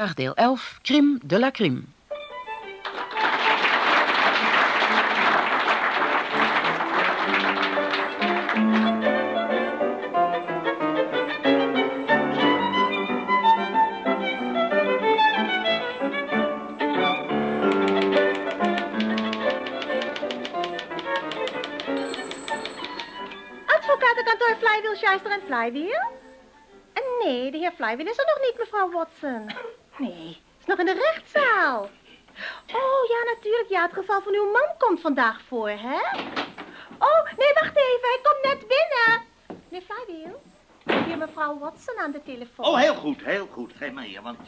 Deel 11, Crime de la Crime. Advocatenkantoor Flywheel, Schuister en Flywheel? Nee, de heer Flywheel is er nog niet, mevrouw Watson. Nee, is nog in de rechtszaal. Oh, ja, natuurlijk. Ja, het geval van uw man komt vandaag voor, hè? Oh, nee, wacht even. Hij komt net binnen. Meneer Flywheel, hier mevrouw Watson aan de telefoon. Oh, heel goed, heel goed. Geef maar hier, want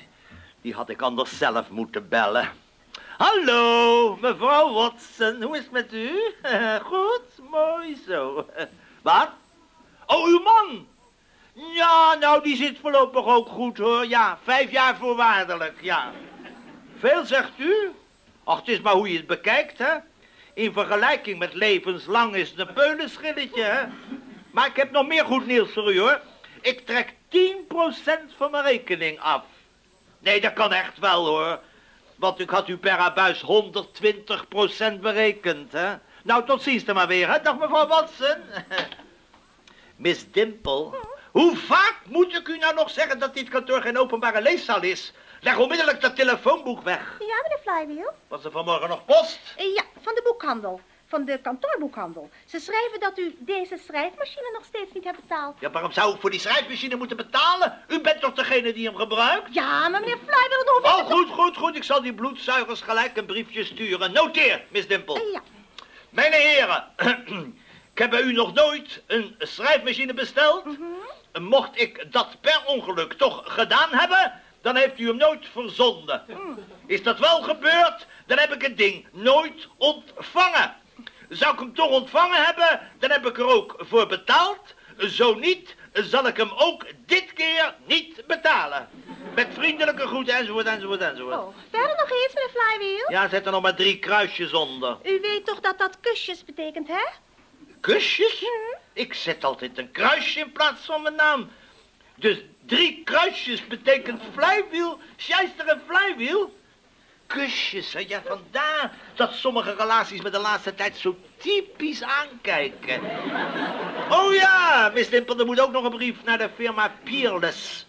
die had ik anders zelf moeten bellen. Hallo, mevrouw Watson. Hoe is het met u? Goed, mooi zo. Wat? Oh, uw man? Ja, nou, die zit voorlopig ook goed, hoor. Ja, vijf jaar voorwaardelijk, ja. Veel, zegt u? Ach, het is maar hoe je het bekijkt, hè. In vergelijking met levenslang is het een peulenschilletje, hè. Maar ik heb nog meer goed nieuws voor u, hoor. Ik trek 10% van mijn rekening af. Nee, dat kan echt wel, hoor. Want ik had u per abuis 120% berekend, hè. Nou, tot ziens dan maar weer, hè. Dag, mevrouw Watson. Miss Dimple, hoe vaak moet ik u nou nog zeggen dat dit kantoor geen openbare leeszaal is? Leg onmiddellijk dat telefoonboek weg. Ja, meneer Flywheel? Was er vanmorgen nog post? Eh, Ja, van de boekhandel. Van de kantoorboekhandel. Ze schrijven dat u deze schrijfmachine nog steeds niet hebt betaald. Ja, waarom zou ik voor die schrijfmachine moeten betalen? U bent toch degene die hem gebruikt? Ja, maar meneer Flywheel, dan hoef ik Oh, het toch- goed, goed, goed. Ik zal die bloedzuigers gelijk een briefje sturen. Noteer, Miss Dimple. Eh, Ja. Mijn heren, ik heb bij u nog nooit een schrijfmachine besteld. Mocht ik dat per ongeluk toch gedaan hebben, dan heeft u hem nooit verzonden. Is dat wel gebeurd, dan heb ik het ding nooit ontvangen. Zou ik hem toch ontvangen hebben, dan heb ik er ook voor betaald. Zo niet, zal ik hem ook dit keer niet betalen. Met vriendelijke groeten enzovoort, enzovoort, enzovoort. Oh, verder nog eens, meneer Flywheel? Ja, zet er nog maar drie kruisjes onder. U weet toch dat dat kusjes betekent, hè? Kusjes? Ik zet altijd een kruisje in plaats van mijn naam. Dus drie kruisjes betekent flywheel, scheister en flywheel. Kusjes, ja, vandaar dat sommige relaties me de laatste tijd zo typisch aankijken. Oh ja, Miss Dimple, er moet ook nog een brief naar de firma Peerless.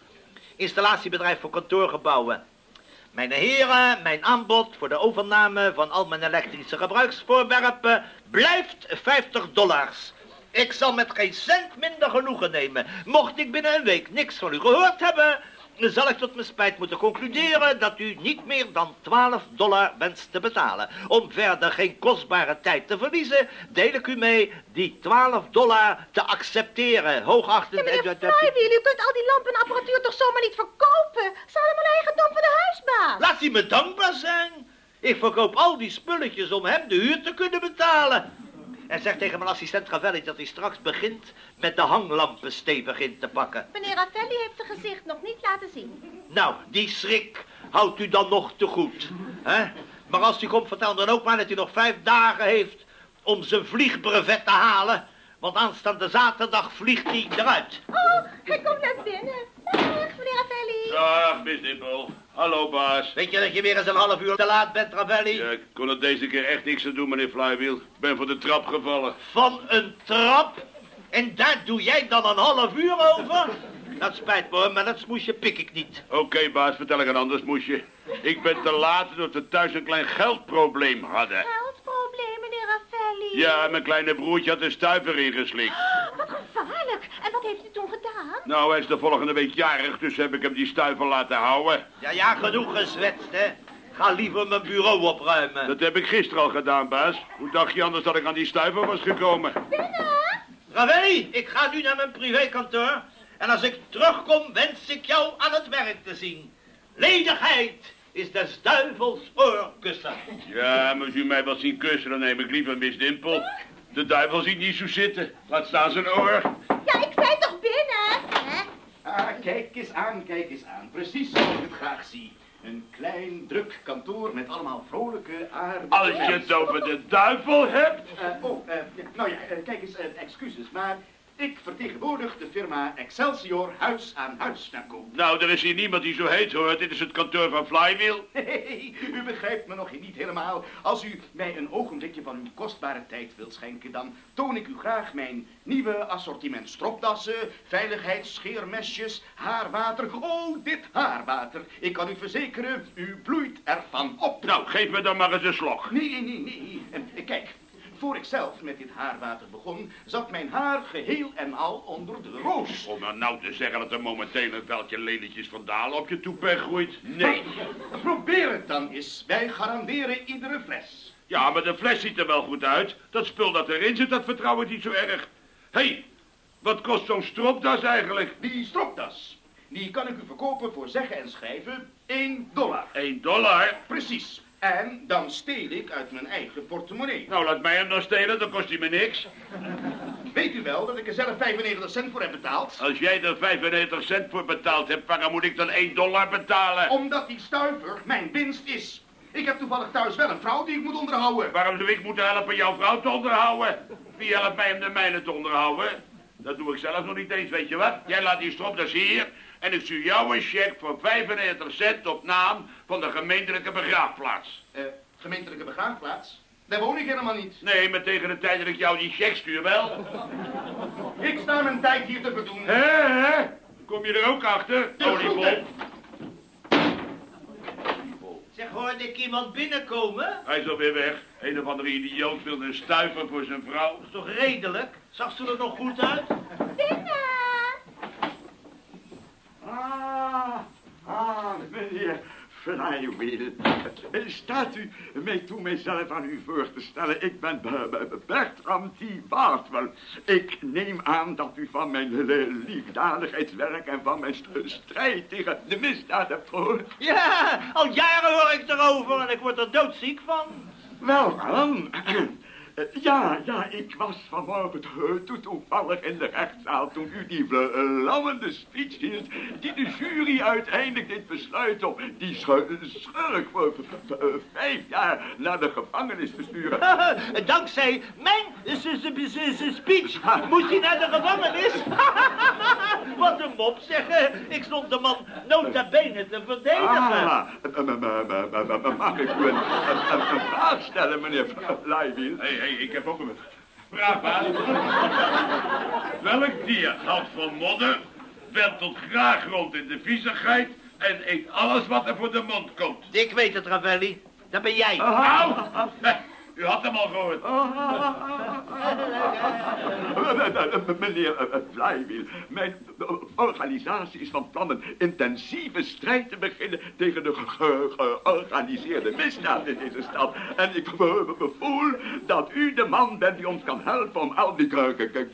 Installatiebedrijf voor kantoorgebouwen. Mijn heren, mijn aanbod voor de overname van al mijn elektrische gebruiksvoorwerpen blijft 50 dollars. Ik zal met geen cent minder genoegen nemen. Mocht ik binnen een week niks van u gehoord hebben, zal ik tot mijn spijt moeten concluderen dat u niet meer dan 12 dollar wenst te betalen. Om verder geen kostbare tijd te verliezen, deel ik u mee die 12 dollar te accepteren. Hoogachtend... Ja, meneer Flywheel, u kunt al die lampen en apparatuur toch zomaar niet verkopen? Het is allemaal eigendom van de huisbaas. Laat hij me dankbaar zijn. Ik verkoop al die spulletjes om hem de huur te kunnen betalen. En zeg tegen mijn assistent Gavelli dat hij straks begint met de hanglampen stevig in te pakken. Meneer Ravelli heeft zijn gezicht nog niet laten zien. Nou, die schrik houdt u dan nog te goed. hè? Maar als u komt, vertel dan ook maar dat hij nog vijf dagen heeft om zijn vliegbrevet te halen. Want aanstaande zaterdag vliegt hij eruit. Oh, hij komt net binnen. Dag, meneer Ravelli. Dag, Miss. Hallo, baas. Weet je dat je weer eens een half uur te laat bent, Ravelli? Ja, ik kon er deze keer echt niks aan doen, meneer Flywheel. Ik ben van de trap gevallen. Van een trap? En daar doe jij dan een half uur over? Dat spijt me, hoor, maar dat smoesje pik ik niet. Oké, baas, vertel ik een ander smoesje. Ik ben te laat doordat we thuis een klein geldprobleem hadden. Geldprobleem, meneer Ravelli. Ja, mijn kleine broertje had een stuiver ingeslikt. Oh, Wat En wat heeft u toen gedaan? Nou, hij is de volgende week jarig, dus heb ik hem die stuiver laten houden. Ja, ja, genoeg gezwetst, hè. Ga liever mijn bureau opruimen. Dat heb ik gisteren al gedaan, baas. Hoe dacht je anders dat ik aan die stuiver was gekomen? Ravelli, ik ga nu naar mijn privékantoor. En als ik terugkom, wens ik jou aan het werk te zien. Ledigheid is des duivels oorkussen. Ja, maar als u mij wat zien kussen, dan neem ik liever Miss Dimple. De duivel ziet niet zo zitten. Laat staan zijn oor. Ja, ik zei toch binnen? Hè? Ah, kijk eens aan, kijk eens aan. Precies zoals ik het graag zie. Een klein, druk kantoor met allemaal vrolijke, aardige... Als je het over de duivel hebt. Eh, oh, eh, nou ja, eh, kijk eens, excuses, maar Ik vertegenwoordig de firma Excelsior Huis aan Huis verkoop. Nou, er is hier niemand die zo heet, hoor. Dit is het kantoor van Flywheel. Hey, u begrijpt me nog niet helemaal. Als u mij een ogenblikje van uw kostbare tijd wilt schenken, dan toon ik u graag mijn nieuwe assortiment stropdassen, veiligheidsscheermesjes, haarwater. Oh, dit haarwater. Ik kan u verzekeren, u bloeit ervan op. Nou, geef me dan maar eens een slok. Nee, nee, nee. En, eh, kijk, voor ik zelf met dit haarwater begon, zat mijn haar geheel en al onder de roos. Om er nou te zeggen dat er momenteel een veldje lelietjes van Dalen op je toepeg groeit? Nee. Probeer het dan eens. Wij garanderen iedere fles. Ja, maar de fles ziet er wel goed uit. Dat spul dat erin zit, dat vertrouw ik niet zo erg. Hé, hey, wat kost zo'n stropdas eigenlijk? Die stropdas, die kan ik u verkopen voor zeggen en schrijven 1 dollar. 1 dollar? Precies. En dan steel ik uit mijn eigen portemonnee. Nou, laat mij hem dan stelen, dan kost hij me niks. Weet u wel dat ik er zelf 95 cent voor heb betaald? Als jij er 95 cent voor betaald hebt, waarom moet ik dan 1 dollar betalen? Omdat die stuiver mijn winst is. Ik heb toevallig thuis wel een vrouw die ik moet onderhouden. Waarom zou ik moeten helpen jouw vrouw te onderhouden? Wie helpt mij om de mijne te onderhouden? Dat doe ik zelf nog niet eens, weet je wat? Jij laat die stropdas hier en ik stuur jou een cheque voor 95 cent op naam van de gemeentelijke begraafplaats. Eh, gemeentelijke begraafplaats? Daar woon ik helemaal niet. Nee, maar tegen de tijd dat ik jou die cheque stuur wel. Ik sta mijn tijd hier te verdoen. Hé, hè? Kom je er ook achter, oliebol? Zeg, hoorde ik iemand binnenkomen? Hij is alweer weg. Een of andere idioot wilde een stuiver voor zijn vrouw. Dat is toch redelijk? Zag ze er nog goed uit? Ah, ah, meneer Flywheel. Staat u mij toe mijzelf aan u voor te stellen? Ik ben Be- Be- Bertram T. Bartwell. Ik neem aan dat u van mijn li- liefdadigheidswerk en van mijn st- strijd tegen de misdaad hebt gehoord. Ja, al jaren hoor ik erover en ik word er doodziek van. Wel, dan. Eh, Ja, ja, ik was vanmorgen to- to- toevallig in de rechtszaal toen u die vlammende speech hield, die de jury uiteindelijk dit besluit om die schu- schurk v- vijf jaar naar de gevangenis te sturen. Dankzij mijn speech moest hij naar de gevangenis. Wat een mop zeggen. Ik stond de man nota bene te verdedigen. Ah, eh, eh, eh, eh, eh, eh, mag ik u een, vraag stellen, meneer Flywheel? Hé, ik heb ook een vraag, baas. Welk dier houdt van modder, wentelt graag rond in de viezigheid en eet alles wat er voor de mond komt? Ik weet het, Ravelli. Dat ben jij. Au! Hé, U had hem al gehoord. Meneer eh, eh, Flywheel, mijn eh, organisatie is van plan een intensieve strijd te beginnen tegen de ge- ge- georganiseerde misdaad in deze stad. En ik voel dat u de man bent die ons kan helpen om al die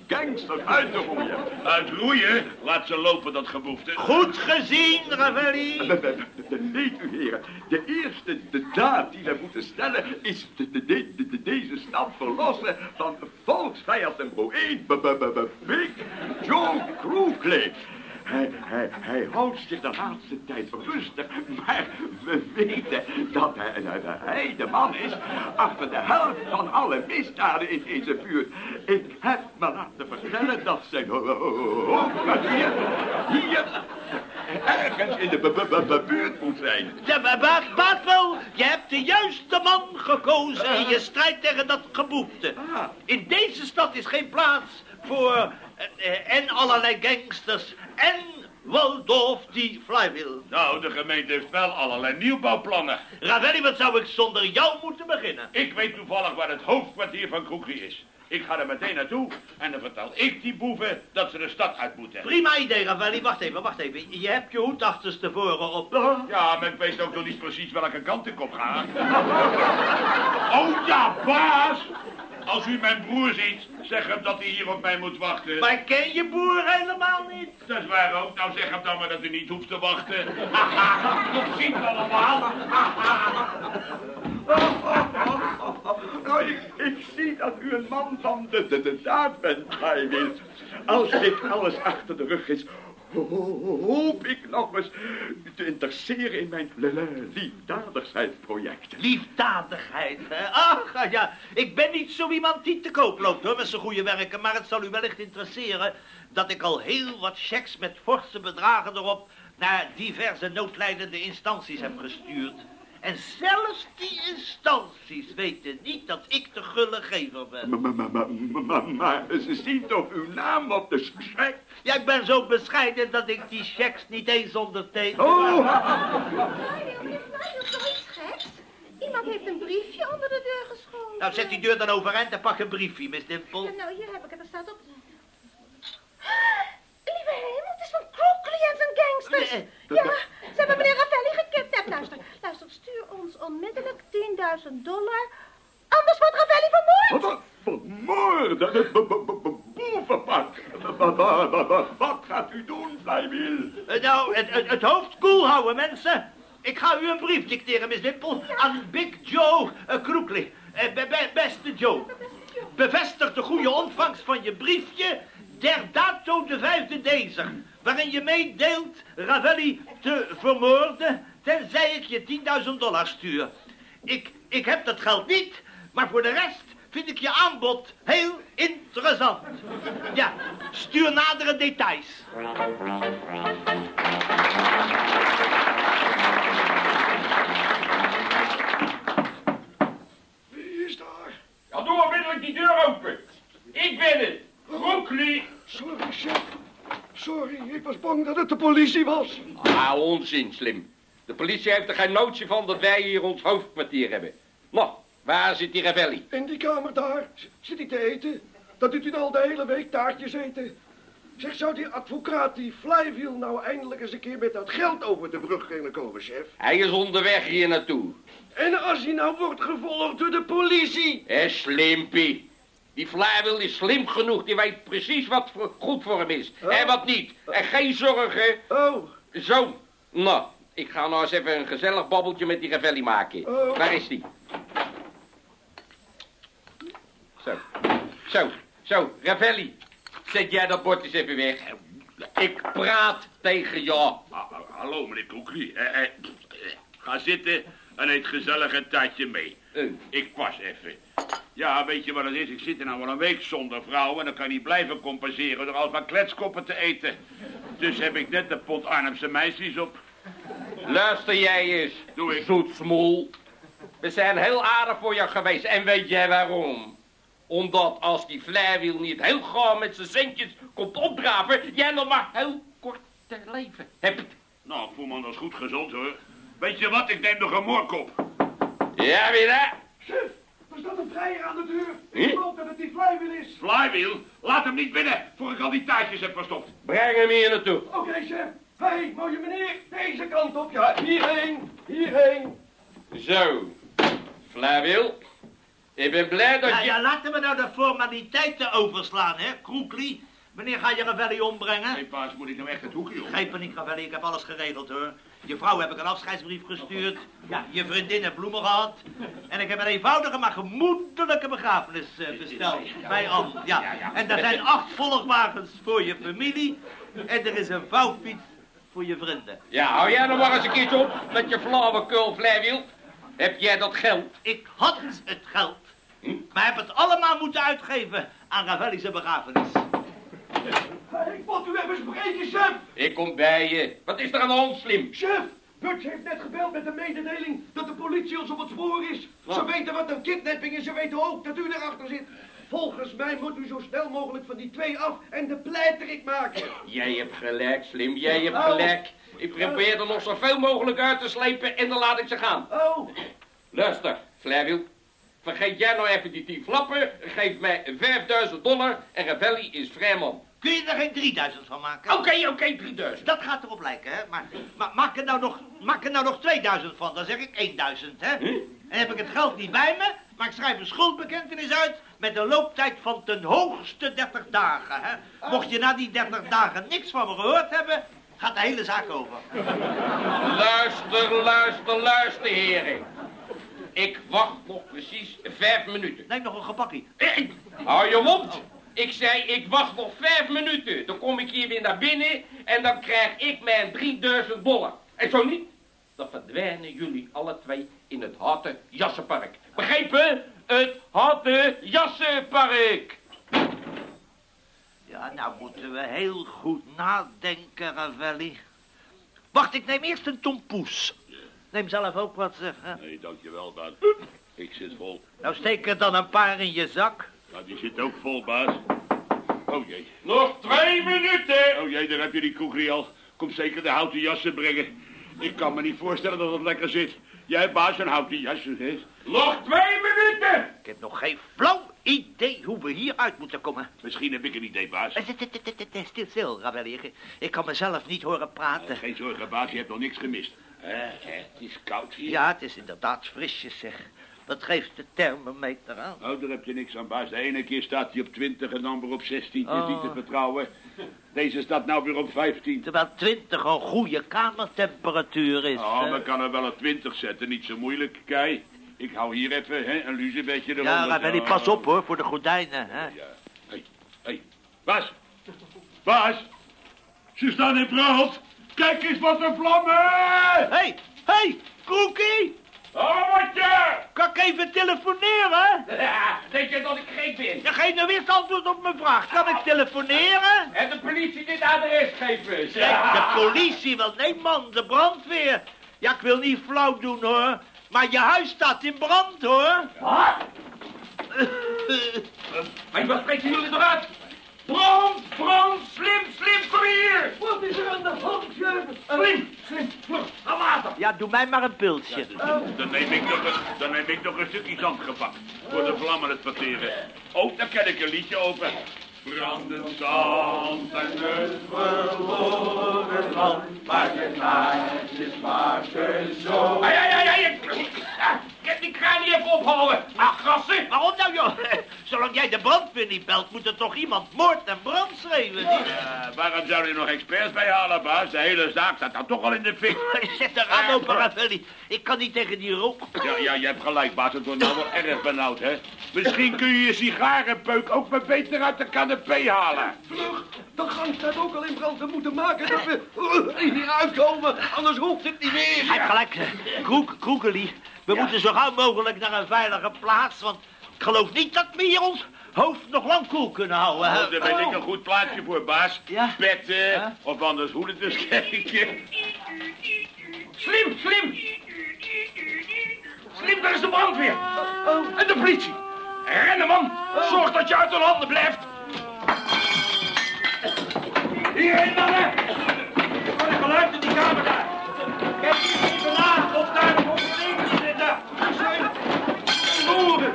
gangsters uit te roeien. Uitroeien? Laat ze lopen, dat geboefte. Goed gezien, Ravelli. Weet u heren, de eerste de daad die we moeten stellen is de, de, de, de- de- deze stad verlossen van volksvijand en boeien, B- b- b- b- Big Joe Hij, hij, hij houdt zich de laatste tijd rustig, maar we weten dat hij, dat hij de man is achter de helft van alle misdaden in deze buurt. Ik heb me laten vertellen dat zijn hoofdkwartier hier ergens in de bu- bu- bu- bu- buurt moet zijn. Ja, maar Baatwel, je hebt de juiste man gekozen in je strijd tegen dat geboefte. Ah. In deze stad is geen plaats voor en allerlei gangsters en Waldorf die Flywheel. Nou, de gemeente heeft wel allerlei nieuwbouwplannen. Ravelli, wat zou ik zonder jou moeten beginnen? Ik weet toevallig waar het hoofdkwartier van Kroekie is. Ik ga er meteen naartoe en dan vertel ik die boeven dat ze de stad uit moeten. Prima idee, Ravelli. Wacht even, wacht even. Je hebt je hoed achterstevoren op. Ja, maar ik weet ook nog niet precies welke kant ik op ga. Oh ja, baas! Als u mijn broer ziet, zeg hem dat hij hier op mij moet wachten. Maar ik ken je boer helemaal niet. Dat is waar ook. Nou zeg hem dan maar dat hij niet hoeft te wachten. Tot ziens allemaal. Nou, ik, ik zie dat u een man van de, de, de daad bent. Als ik alles achter de rug is, hoop ik nog eens te interesseren in mijn liefdadigheidsproject. Liefdadigheid, hè? Ach, ja, ik ben niet zo iemand die te koop loopt, hoor, met zijn goede werken. Maar het zal u wellicht interesseren dat ik al heel wat checks met forse bedragen erop naar diverse noodlijdende instanties heb gestuurd. En zelfs die instanties weten niet dat ik de gulle gever ben. Maar, maar, maar, maar, maar, maar ze zien toch uw naam op de schek? Ja, ik ben zo bescheiden dat ik die checks niet eens onderteken. Oh! Zoiets geks. Iemand heeft een briefje onder de deur geschoven. Nou, zet die deur dan overeind en pak een briefje, Miss Dimple. Ja, nou, hier heb ik het. Er staat op... Lieve hemel, het is van Crookley en zijn gangsters. Nee, Ja, ze hebben meneer Ravelli gekidnapt. Luister, ons onmiddellijk 10.000 dollar. Anders wordt Ravelli vermoord. Vermoord? Boevenpak. Wat- wat- wat- wat- Wat gaat u doen, Vlijwiel? Eh, Nou, het, het, het hoofd koel houden, mensen. Ik ga u een brief dicteren, Miss Dimple, aan Big Joe uh, Crookley. Be- be- beste Joe, bevestig de goede ontvangst van je briefje der dato de vijfde deze, waarin je meedeelt Ravelli te vermoorden, tenzij ik je 10.000 dollar stuur. Ik, ik heb dat geld niet, maar voor de rest vind ik je aanbod heel interessant. Ja, stuur nadere details. Wie is daar? Ja, doe onmiddellijk die deur open. Ik ben het. Brooklyn. Sorry, chef. Sorry, ik was bang dat het de politie was. Ah, onzin, Slim. De politie heeft er geen notie van dat wij hier ons hoofdkwartier hebben. Nou, waar zit die Ravelli? In die kamer daar zit hij te eten. Dat doet hij al de hele week taartjes eten. Zeg, zou die advocaat, die Flywheel, nou eindelijk eens een keer met dat geld over de brug kunnen komen, chef? Hij is onderweg hier naartoe. En als hij nou wordt gevolgd door de politie? Hé, Slimpie. Die Flywheel is slim genoeg. Die weet precies wat voor- goed voor hem is. Oh. En wat niet. En geen zorgen. Oh, Zo. Nou, ik ga nou eens even een gezellig babbeltje met die Ravelli maken. Oh. Waar is die? Zo. Zo. Zo. Ravelli. Zet jij dat bord eens even weg. Ik praat tegen jou. Hallo, meneer Koekrie. Eh, eh, ga zitten en eet gezellig een taartje mee. Eh, Ik pas even. Ja, weet je wat het is? Ik zit er nou wel een week zonder vrouw... en dan kan ik niet blijven compenseren door alsmaar kletskoppen te eten. Dus heb ik net de pot Arnhemse meisjes op. Luister jij eens. Doe ik. Zoetsmoel. We zijn heel aardig voor jou geweest. En weet jij waarom? Omdat als die Flywheel niet heel gauw met zijn centjes komt opdraven... jij nog maar heel kort te leven hebt. Nou, ik voel me anders goed gezond, hoor. Weet je wat? Ik neem nog een moorkop. Ja, weer hè? chef, er staat een vrijer aan de deur. Hm? Ik geloof dat het die Flywheel is. Flywheel, laat hem niet binnen... voor ik al die taartjes heb verstopt. Breng hem hier naartoe. Oké, chef. Hé, hey, mooie meneer, deze kant op. Ja, hierheen, hierheen. Zo. Flywheel. Ik ben blij dat Ja, je... ja, laten we nou de formaliteiten overslaan, hè, Kroekli. Wanneer ga je Ravelli ombrengen? Hé, paas, moet ik nou echt het hoekje om? Geen paniek, Ravelli, ik heb alles geregeld, hoor. Je vrouw heb ik een afscheidsbrief gestuurd. Ja, je vriendin heeft bloemen gehad. En ik heb een eenvoudige, maar gemoedelijke begrafenis eh, besteld. Bij Anne, ja. En er zijn acht volgwagens voor je familie. En er is een vouwfiets voor je vrienden. Ja, hou jij nog maar eens een keertje op met je flauwekul, Flywheel. Heb jij dat geld? Ik had het geld, maar heb het allemaal moeten uitgeven aan Ravelli's begrafenis. Ik moet u even spreken, chef. Ik kom bij je. Wat is er aan de hand, Slim? Chef, Butch heeft net gebeld met de mededeling dat de politie ons op het spoor is. Ze weten wat een kidnapping is, ze weten ook dat u erachter zit. Volgens mij moet u zo snel mogelijk van die twee af en de pleiterik maken. Jij hebt gelijk, Slim. Jij hebt Oh. gelijk. Ik probeer er nog zoveel mogelijk uit te slepen en dan laat ik ze gaan. Oh, Luister, Flywheel. Vergeet jij nou even die tien flappen, geef mij 5000 dollar en Ravelli is vrijman. Kun je er geen 3000 van maken? Oké, oké, 3000. Dat gaat erop lijken, hè? Maar, maar maak, er nou nog, maak er nou nog 2000 van, dan zeg ik 1000, hè? En heb ik het geld niet bij me, maar ik schrijf een schuldbekentenis uit met een looptijd van ten hoogste 30 dagen, hè? Mocht je na die 30 dagen niks van me gehoord hebben, gaat de hele zaak over. Luister, luister, luister, heren. Ik wacht nog precies vijf minuten. Neem nog een gebakkie. Eh, Hou je mond. Ik zei, ik wacht nog vijf minuten. Dan kom ik hier weer naar binnen en dan krijg ik mijn 3000 dollar. En zo niet, dan verdwijnen jullie alle twee in het Houten Jassenpark. Begrepen? Het Houten Jassenpark. Ja, nou moeten we heel goed nadenken, Ravelli. Wacht, ik neem eerst een tompoes. Neem zelf ook wat, zeg. hè. Nee, dankjewel, baas. Ik zit vol. Nou, steek er dan een paar in je zak. Nou, die zit ook vol, baas. Oh jee. Nog twee minuten. Oh jee, daar heb je die koekerie al. Kom zeker de houten jassen brengen. Ik kan me niet voorstellen dat het lekker zit. Jij, baas, een houten jas. hè? Nog twee minuten. Ik heb nog geen flauw idee hoe we hieruit moeten komen. Misschien heb ik een idee, baas. Eh, Stil, stil, Ravelli. Ik- kan mezelf niet horen praten. Geen zorgen, baas, je hebt nog niks gemist. Hè, het is koud hier. Ja, het is inderdaad frisjes, zeg. Wat geeft de thermometer aan? Oh, daar heb je niks aan, baas. De ene keer staat hij op 20 en dan weer op 16. Het is niet te Oh. vertrouwen. Deze staat nou weer op 15. Terwijl 20 een goede kamertemperatuur is. Oh, men kan er wel een 20 zetten. Niet zo moeilijk. Kijk, ik hou hier even hè, een luzebedje eronder. Ja, Ravelli, pas op hoor, voor de gordijnen. Hè. Ja. Hé, hé. Bas. Bas. Ze staan in brand. Kijk eens wat een vlammen. Hé, hey, hé, hey, Kroekie! Oh, wat je? Kan ik even telefoneren? Ja, denk je dat ik gek ben? Je geeft nou eerst antwoord op mijn vraag. Kan ik telefoneren? En de politie dit adres geven. Zeg, de politie, wel nee man, de brandweer. Ja, ik wil niet flauw doen hoor. Maar je huis staat in brand hoor. Wat? Maar wat spreken jullie eruit? Brand, brand, slim, slim, kom hier! Wat is er aan de hand, chef? Slim, slim, vlug, ga water. Ja, doe mij maar een pilsje. Dan neem ik nog een, dan neem ik nog een stukje zand gepakt. Voor de vlammen het verteren. Oh, daar ken ik een liedje over. Brandend zand en het verloren land. Maar je naadjes maken zo. Ai, ai, ai, ai, ik, ik heb die kraan niet even ophouden. Ach, grassen. Waarom nou joh? Zolang jij de brandweer niet belt, moet er toch iemand moord en brand schreeuwen. niet? Ja, waarom zou je nog experts bij halen, baas? De hele zaak staat dan toch al in de fik. Zet de raam open, Ravelli. Ik kan niet tegen die rook. Ja, ja, je hebt gelijk, baas. Het wordt nou wel erg benauwd, hè? Misschien kun je je sigarenpeuk ook maar beter uit de canapé halen. Vlug, de gang staat ook al in brand. We moeten maken dat we uh, hier uitkomen. Anders hoeft het niet meer. Hij heeft gelijk, eh, Kroek, Kroekeli. We moeten zo gauw mogelijk naar een veilige plaats, want ik geloof niet dat we hier ons hoofd nog lang koel kunnen houden. Oh, daar weet ik een goed plaatsje voor, baas. Ja. Petten, Ja. of anders hoe het eens kijken. Slim, slim. Slim, daar is de brandweer. En de politie. Rennen, man. Zorg dat je uit hun handen blijft. Hierheen, mannen. Wat een geluid in die kamer daar. Kijk even na of daar nog ondernemers zitten. Boeren.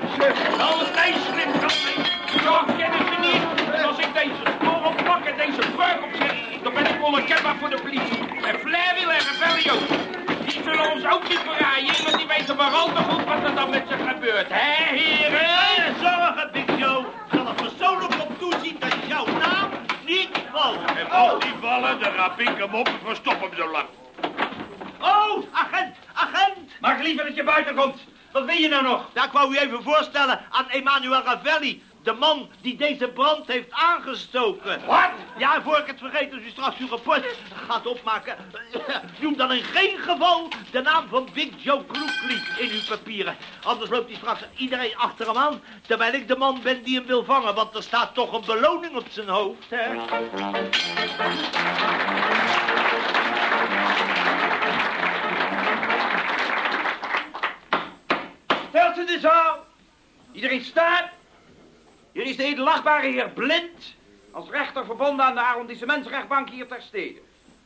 Alles nee, slim, dat nee. Zo kennen ze niet. En als ik deze spoor oppak en deze breuk opzet, dan ben ik onherkenbaar voor de politie. En Flair en Rebellie ook. Die zullen ons ook niet verraaien, want die weten maar al te goed wat er dan met ze gebeurt. Hé, heren? Geen zorgen, Big Joe. Ik zal er persoonlijk op toezien dat jouw naam niet valt. En als die vallen, dan rap ik hem op en verstop hem zo lang. Oh, agent, agent. Maak liever dat je buiten komt. Wat wil je nou nog? Ja, ik wou u even voorstellen aan Emmanuel Ravelli. De man die deze brand heeft aangestoken. Wat? Ja, voor ik het vergeet, als u straks uw rapport gaat opmaken... noem dan in geen geval de naam van Big Joe Kroekli in uw papieren. Anders loopt hij straks iedereen achter hem aan... terwijl ik de man ben die hem wil vangen... want er staat toch een beloning op zijn hoofd, hè? Stelt in de zaal. Iedereen staat. Hier is de edelachtbare heer Blind. Als rechter verbonden aan de arrondissementsrechtbank hier ter stede.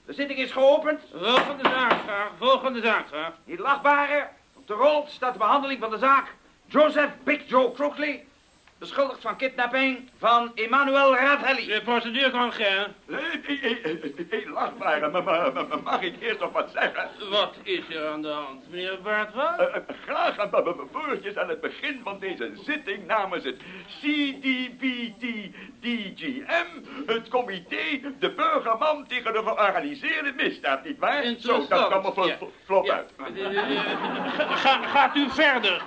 De zitting is geopend. Volgende zaak, graag. Volgende zaak, graag. Edelachtbare, op de rol staat de behandeling van de zaak Joseph Big Joe Crookley. Beschuldigd van kidnapping van Emmanuel Ravelli. De procedure kan gaan. Hé, lachbare, maar- maar- maar- maar mag ik eerst nog wat zeggen? Wat is er aan de hand, meneer Bartwa? Eh, eh, graag een paar woordjes aan het begin van deze zitting namens het CDPT-DGM, het comité De Burgerman tegen de georganiseerde misdaad, nietwaar? Zo, dat kwam er vlot, ja. vlot Ja. uit. Eh, eh, ga- Gaat u verder?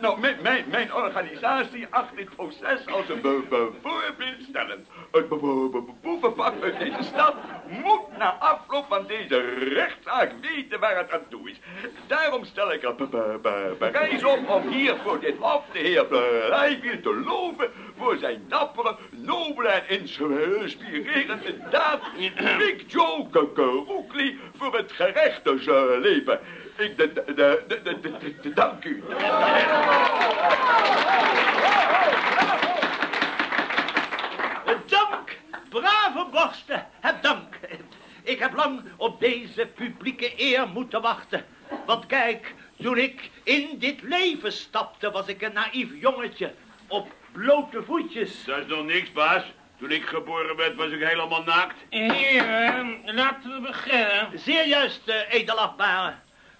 Nou, mijn, mijn, mijn organisatie acht dit proces als een be- be- voorbeeldstellend. Het boevenpak uit deze stad moet na afloop van deze rechtszaak weten waar het aan toe is. Daarom stel ik er be- be- be- bewijs op om hier voor dit hof de heer te loven voor zijn dappere, nobele en inspirerende daad. Big Joe Karoekli voor het gerechte leven. Ik de, de, de, de, de, de- de- dank u. Dank, brave borsten, heb dank. Ik heb lang op deze publieke eer moeten wachten. Want kijk, toen ik in dit leven stapte, was ik een naïef jongetje op blote voetjes. Dat is nog niks, baas. Toen ik geboren werd, was ik helemaal naakt. Heren, laten we beginnen. Zeer juist, eh, edelachtbare.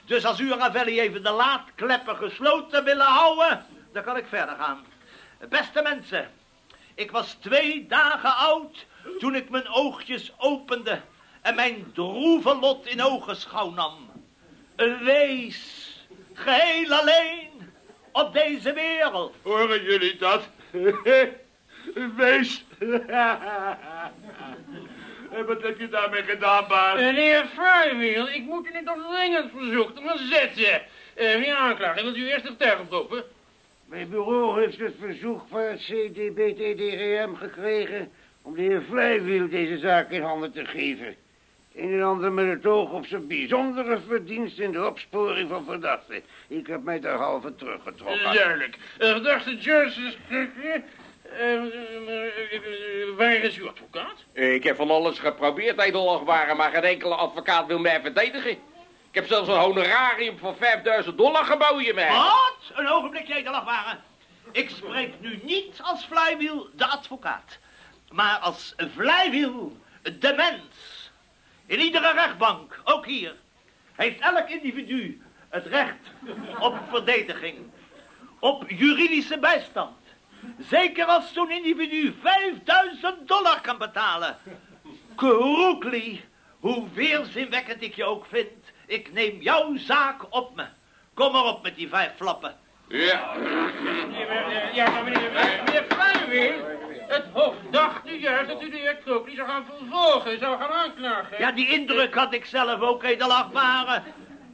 Dus als u Ravelli even de laadkleppen gesloten willen houden, dan kan ik verder gaan. Beste mensen, ik was twee dagen oud toen ik mijn oogjes opende en mijn droeve lot in ogenschouw nam. Een wees, geheel alleen op deze wereld. Horen jullie dat? Wees. En wat heb je daarmee gedaan, baas? Meneer Flywheel, ik moet u niet op dringend verzoek om een zetje. Uh, meneer aanklager, wilt u eerst de getuige oproepen? Mijn bureau heeft het verzoek van het CDBTDRM gekregen om de heer Vlijwiel deze zaak in handen te geven. Een en ander met het oog op zijn bijzondere verdienst in de opsporing van verdachten. Ik heb mij derhalve teruggetrokken. Duidelijk. Uh, verdachte George uh, waar is uw advocaat? Ik heb van alles geprobeerd, edelachtbare, maar geen enkele advocaat wil mij verdedigen. Ik heb zelfs een honorarium van 5000 dollar geboden, man. Wat? Een ogenblikje, edelachtbare. Ik spreek nu niet als Flywheel, de advocaat. Maar als Flywheel, de mens. In iedere rechtbank, ook hier, heeft elk individu het recht op verdediging. Op juridische bijstand. Zeker als zo'n individu 5000 dollar kan betalen. Kroekli, hoe weerzinwekkend ik je ook vind, ik neem jouw zaak op me. Kom maar op met die vijf flappen. Ja. Ja, maar meneer, meneer het Hof dacht nu juist dat u de heer Krookli zou gaan vervolgen, zou gaan aanklagen. Ja, die indruk had ik zelf ook, edelachtbare.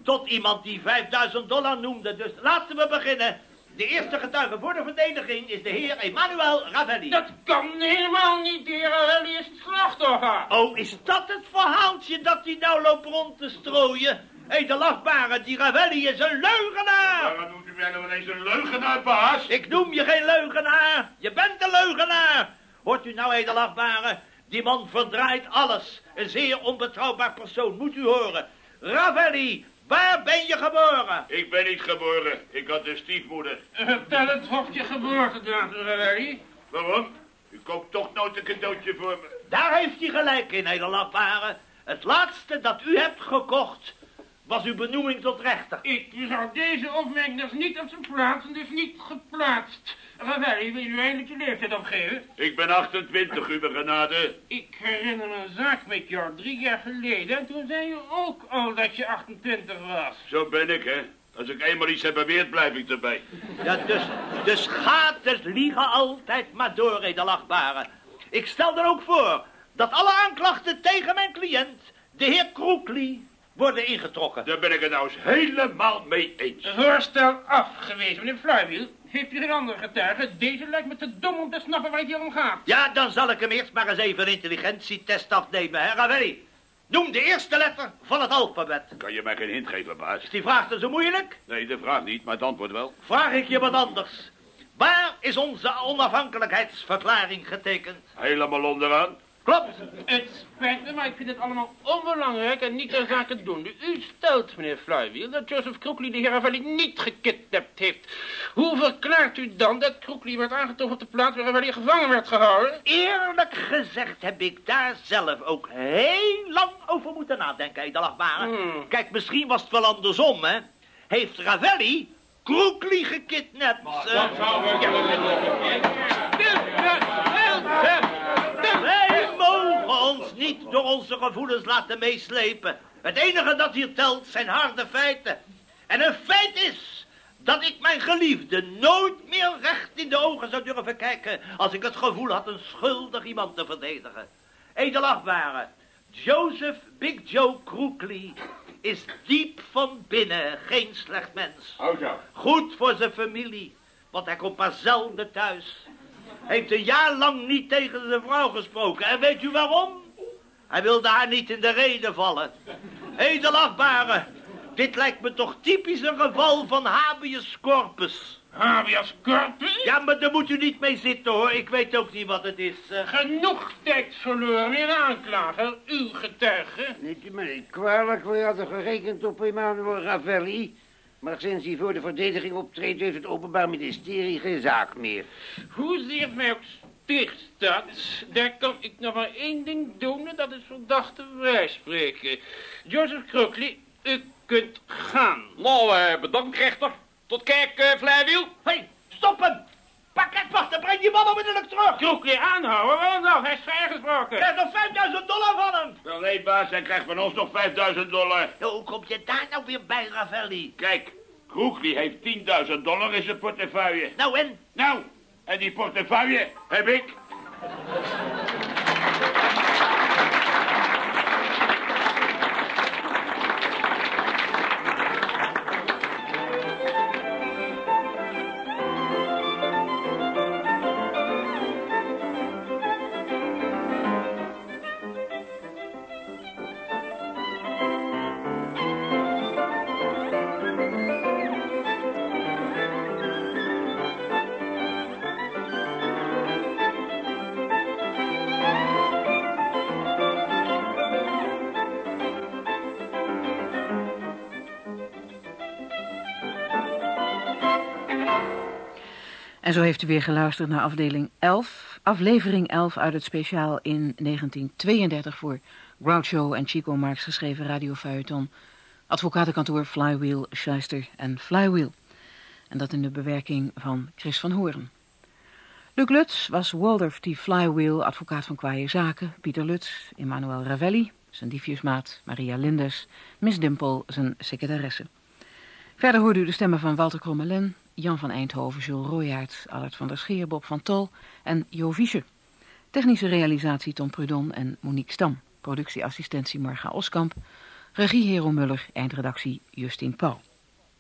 Tot iemand die 5000 dollar noemde. Dus laten we beginnen. De eerste getuige voor de verdediging is de heer Emmanuel Ravelli. Dat kan helemaal niet, de heer Ravelli is het slachtoffer. Oh, is dat het verhaaltje dat hij nou loopt rond te strooien? Edelachtbare, die Ravelli is een leugenaar. Waarom noemt u mij nou ineens een leugenaar, baas? Ik noem je geen leugenaar. Je bent een leugenaar. Hoort u nou, edelachtbare? Die man verdraait alles. Een zeer onbetrouwbaar persoon, moet u horen. Ravelli, waar ben je geboren? Ik ben niet geboren. Ik had een stiefmoeder. Vertel het hofje geboortedatum, Ravelli. Waarom? U koopt toch nooit een cadeautje voor me. Daar heeft hij gelijk in, edelachtbare. Het laatste dat u hebt gekocht was uw benoeming tot rechter. Ik zou deze opmerking dus niet op zijn plaats en dus niet geplaatst. Ravelli, wil u eindelijk je leeftijd opgeven? Ik ben 28, uw genade. Ik herinner me een zaak met jou drie jaar geleden. En toen zei je ook al dat je 28 was. Zo ben ik, hè. Als ik eenmaal iets heb beweerd, blijf ik erbij. Ja, dus, dus gaat het liegen altijd maar door, edelachtbare. Ik stel er ook voor dat alle aanklachten tegen mijn cliënt, de heer Kroekli, worden ingetrokken. Daar ben ik het nou eens helemaal mee eens. Voorstel afgewezen, meneer Flywheel. Heeft u geen andere getuige? Deze lijkt me te dom om te snappen waar het hier om gaat. Ja, dan zal ik hem eerst maar eens even een intelligentietest afnemen, hè, Ravelli. Noem de eerste letter van het alfabet. Kan je mij geen hint geven, baas? Is die vraag dan zo moeilijk? Nee, de vraag niet, maar het antwoord wel. Vraag ik je wat anders. Waar is onze onafhankelijkheidsverklaring getekend? Helemaal onderaan. Klopt. Het spijt me, maar ik vind het allemaal onbelangrijk en niet ter zake doen. U stelt, meneer Flywheel, dat Joseph Crookley de heer Ravelli niet gekidnapt heeft. Hoe verklaart u dan dat Crookley werd aangetroffen op de plaats waar Ravelli gevangen werd gehouden? Eerlijk gezegd heb ik daar zelf ook heel lang over moeten nadenken, edelachtbare. Hmm. Kijk, misschien was het wel andersom, hè. Heeft Ravelli Kroekli gekidnapt? eh? Wij mogen ons niet door onze gevoelens laten meeslepen. Het enige dat hier telt zijn harde feiten. En een feit is dat ik mijn geliefde nooit meer recht in de ogen zou durven kijken als ik het gevoel had een schuldig iemand te verdedigen. Edelachtbare, Joseph Big Joe Crookley is diep van binnen geen slecht mens. Goed voor zijn familie, want hij komt maar zelden thuis. Heeft een jaar lang niet tegen zijn vrouw gesproken. En weet u waarom? Hij wilde haar niet in de reden vallen. Edelachtbare, dit lijkt me toch typisch een geval van habeas corpus. Habeas corpus? Ja, maar daar moet u niet mee zitten hoor. Ik weet ook niet wat het is. eh. Genoeg tijd verloren in aanklager, uw getuige. Neemt u me niet kwalijk, we hadden gerekend op Emmanuel Ravelli. Maar sinds hij voor de verdediging optreedt, heeft het Openbaar Ministerie geen zaak meer. Hoezeer het mij ook sticht staat, daar kan ik nog maar één ding doen en dat is verdachte vrijspreken. Joseph Crookley, u kunt gaan. Nou, eh, bedankt, rechter. Tot kijk, eh Vlijwiel. Hé, hey, stop hem! Pakketwachter, breng die man onmiddellijk terug! Crookley aanhouden, waarom nou? Hij is vrijgesproken. Krijg nog 5000 dollar van hem! Wel nee, baas, hij krijgt van ons nog 5000 dollar. Ja, hoe kom je daar nou weer bij, Ravelli? Kijk, Kroekli heeft 10.000 dollar in zijn portefeuille. Nou en? Nou, en die portefeuille heb ik. En zo heeft u weer geluisterd naar afdeling 11, aflevering 11 uit het speciaal in 1932 voor Groucho en Chico Marx geschreven radiofeuilleton Advocatenkantoor Flywheel, Schuister en Flywheel. En dat in de bewerking van Chris van Hoorn. Luc Lutz was Waldorf T. Flywheel, advocaat van kwaaie zaken. Pieter Lutz, Emmanuel Ravelli, zijn diefjesmaat. Maria Lindes, Miss Dimple, zijn secretaresse. Verder hoorde u de stemmen van Walter Krommelen, Jan van Eindhoven, Jules Royaert, Allard van der Scheer, Bob van Tol en Jo Viesje. Technische realisatie Tom Prudon en Monique Stam. Productieassistentie Marga Oskamp. Regie Hero Muller, eindredactie Justine Paul.